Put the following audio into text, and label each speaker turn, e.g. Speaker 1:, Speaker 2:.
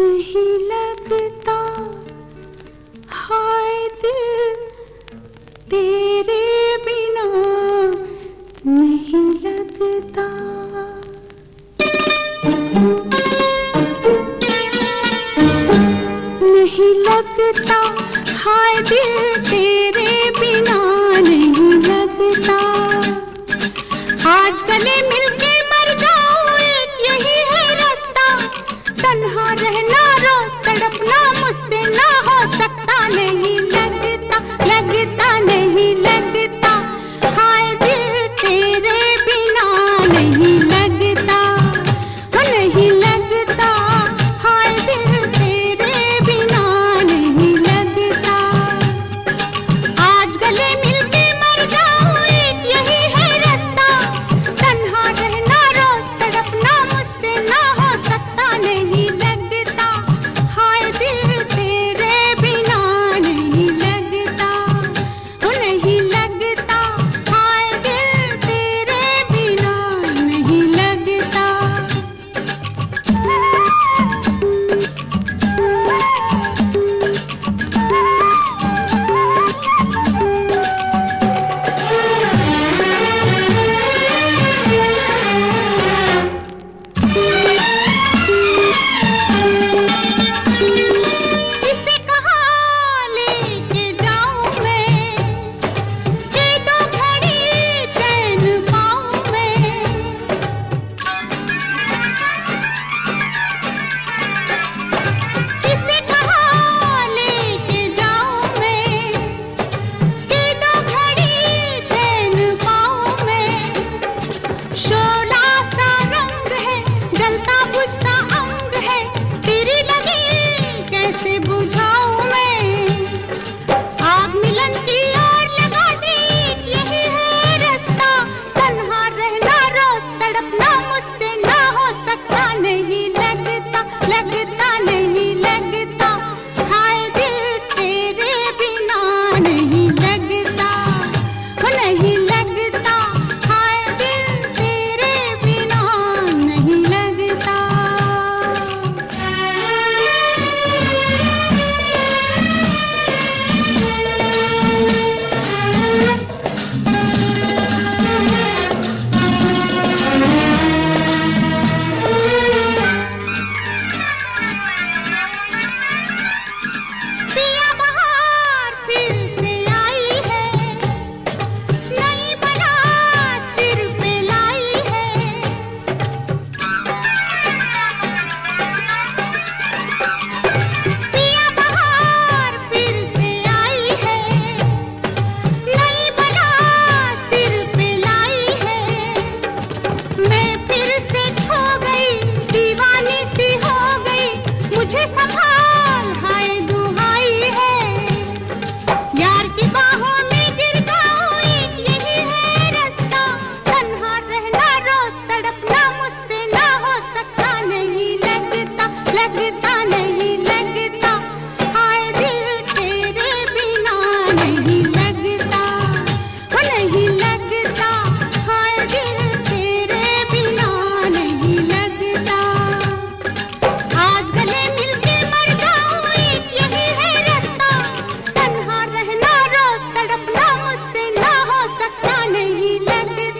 Speaker 1: नहीं लगता। हाय दिल, तेरे बिना नहीं लगता। नहीं लगता। हाय दिल, तेरे बिना नहीं लगता। आज गले मिलके संगीत नहीं लगता